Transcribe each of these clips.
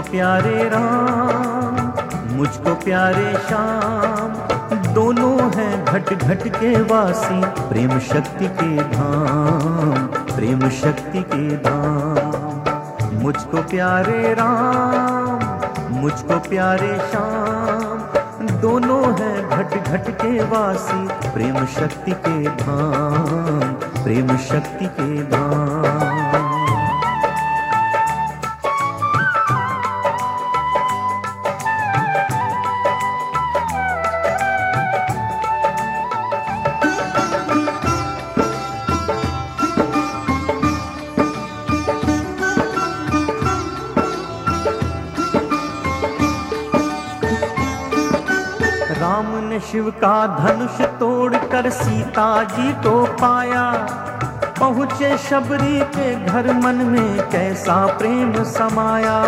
प्यारे राम, मुझको प्यारे श्याम। दोनों हैं घट घट के वासी, प्रेम शक्ति के धाम, प्रेम शक्ति के धाम। मुझको प्यारे राम, मुझको प्यारे श्याम। दोनों हैं घट घट के वासी, प्रेम शक्ति के धाम, प्रेम शक्ति के धाम। राम ने शिव का धनुष तोड़कर सीता जी को पाया। पहुँचे शबरी के घर मन में कैसा प्रेम समाया।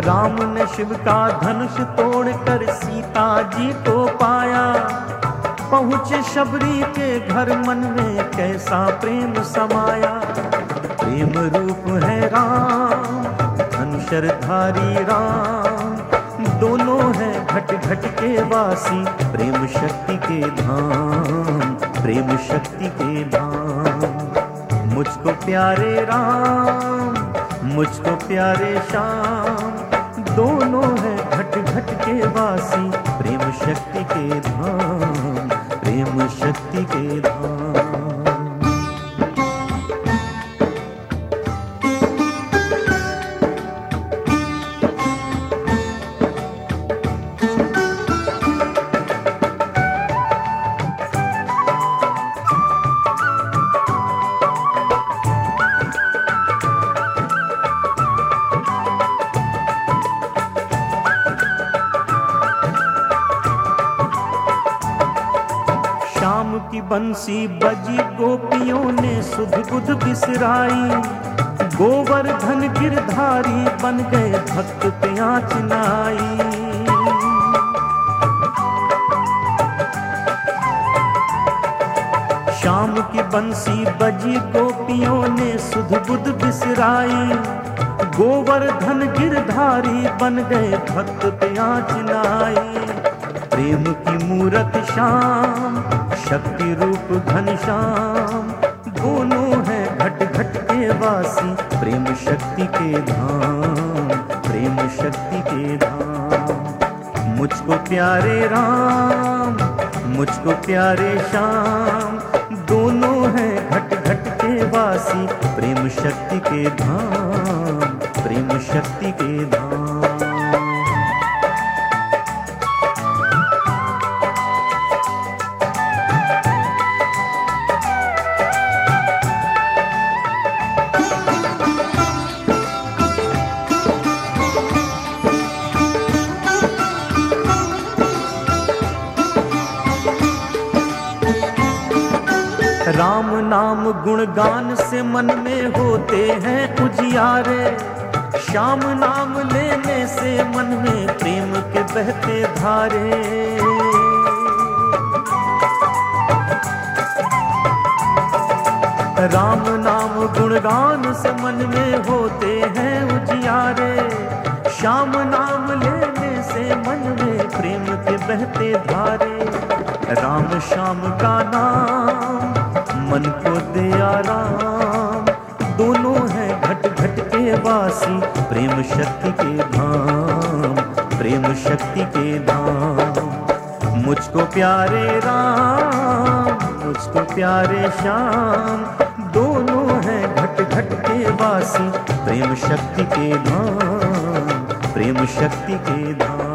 राम ने शिव का धनुष तोड़कर सीता जी को पाया। पहुँचे शबरी के घर मन में कैसा प्रेम समाया। प्रेम रूप है राम धनुषरधारी राम। दोनों हैं घट घट के वासी, प्रेम शक्ति के धाम, प्रेम शक्ति के धाम। मुझको प्यारे राम, मुझको प्यारे श्याम। दोनों हैं घट घट के वासी, प्रेम शक्ति के धाम, प्रेम शक्ति के बंसी बजी गोपियों ने सुध बुध बिसराई। गोवर्धन गिरधारी बन गए भक्त प्याच नाई। शाम की बंसी बजी गोपियों ने सुध बुध बिसराई। गोवर्धन गिरधारी बन गए भक्त प्याच नाई। प्रेम की मूरत श्याम शक्ति रूप घनश्याम दोनों हैं घट घट के वासी, प्रेम शक्ति के धाम, प्रेम शक्ति के धाम। मुझको प्यारे राम, मुझको प्यारे श्याम। दोनों हैं घट घट के वासी, प्रेम शक्ति के धाम, प्रेम शक्ति के धाम। नाम गुणगान से मन में होते हैं उजियारे। श्याम नाम लेने से मन में प्रेम के बहते धारे। राम नाम गुणगान से मन में होते हैं उजियारे। श्याम नाम लेने से मन में प्रेम के बहते धारे। राम श्याम का नाम मन को दे आराम दोनों हैं घट घट के वासी, प्रेम शक्ति के धाम, प्रेम शक्ति के धाम। मुझको प्यारे राम, मुझको प्यारे श्याम। दोनों हैं घट घट के वासी, प्रेम शक्ति के धाम, प्रेम शक्ति के धाम।